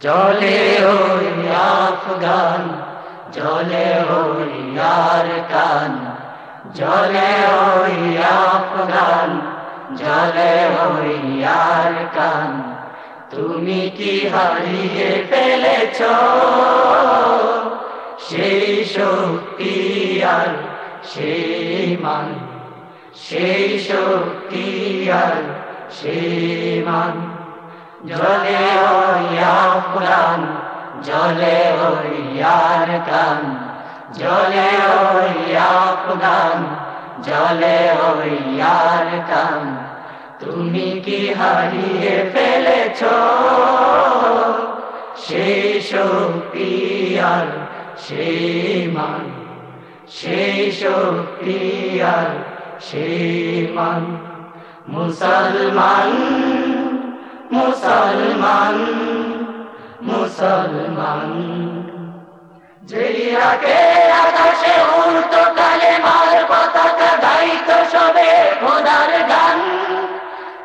জলে ওই আফগান, জলে ওই আর কান জলে ওই আফগান, জলে ওই আর কান তুমি কি হারিয়ে ফেলেছ? সেই শক্তি আর সেই মান, সেই শক্তি আর সেই মান। জলে আফগান জলে ওই আর কান জলে আফগান জলে ওই আর কান তুমি কি হারিয়ে ফেলেছ? সেই শক্তি আর সেই মান সেই মান। মুসলমান মুসলমান মুসলমান। যে ইরাকে আকাশে উড়ত কালে মার পতাকা গাইত সবে খোদার গান।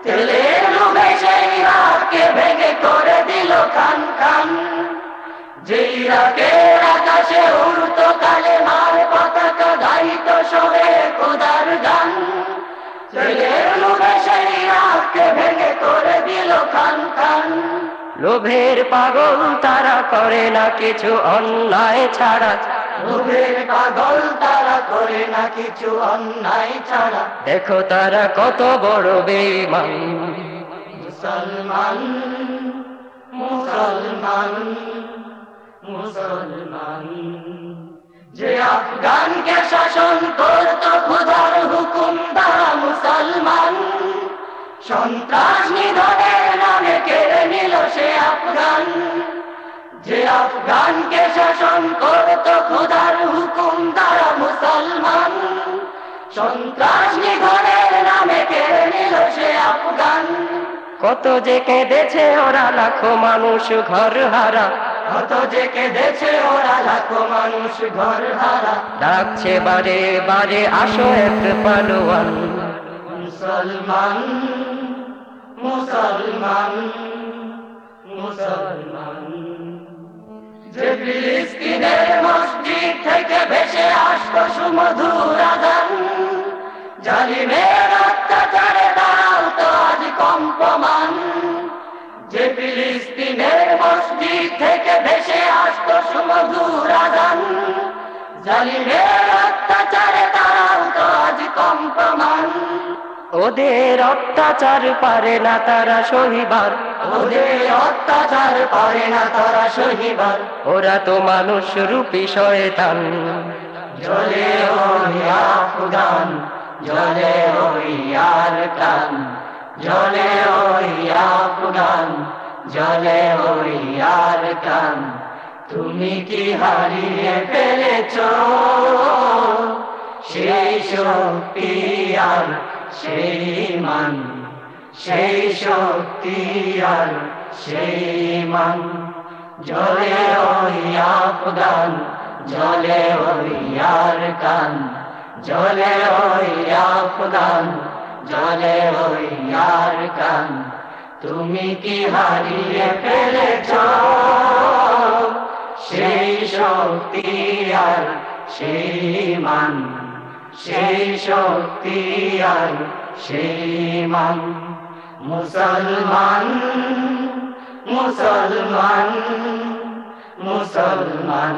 তেলে ডুবে সেই রাতকে ভেঙে করে দিল খান খান। যে ইরাকে আকাশে উড়ত কালে মার পতাকা গাইত সবে খোদার গান। তেলে ডুবে ভেঙে করে দিল খান খান। লোভের পাগল তারা করে না কিছু অন্যায় ছাড়া। লোভের পাগল তারা করে না কিছু অন্যায় ছাড়া। দেখো তারা কত বড় বেঈমান। মুসলমান মুসলমান মুসলমান। যে আফগানকে শাসন করত খুদার হুকুম দ্বারা মুসলমান। সন্ত্রাস নিধনের নামে কেড়ে নিল সে আফগান। যে আফগানকে শাসন করত খুদার হুকুম দ্বারা মুসলমান। সন্ত্রাস নিধনের নামে কেড়ে নিল সে আফগান। কত যে কেঁদেছে ওরা লাখো মানুষ ঘর হারা। কত যে কেঁদেছে ওরা লাখো মানুষ ঘর হারা। ডাকছে বারে বারে, আসো এক পালোয়ান। মুসলমান মুসলমান মুসলমান। যে ফিলিস্তিনের মসজিদ থেকে ভেসে আসতো সুমধুর জালিমের অত্যাচারে দাঁড়াও তো আজ কম্পমান। যে ফিলিস্তিনের মসজিদ থেকে ভেসে আসতো সুমধুর জালিমের অত্যাচারে তো আজ কম্পমান। ওদের অত্যাচার পারে না তারা সহিবার ওদের অত্যাচার পারে না তারা সহিবার ওরা তো মানুষ রূপী শয়তান। জলে ওই আফগান জলে ওই আর কান জলে ওই আফগান জলে ওই আর কান। তুমি কি হারিয়ে ফেলেছ? সেই শক্তি আর সেই মান সেই শক্তি আর সেই মান জলে ওই আফগান, জলে ওই আর কান। জলে ওই আফগান, জলে ওই আর কান। তুমি কি হারিয়ে ফেলেছ? সেই শক্তি আর সেই মান সেই শক্তি আর সেই মান মুসলমান মুসলমান মুসলমান।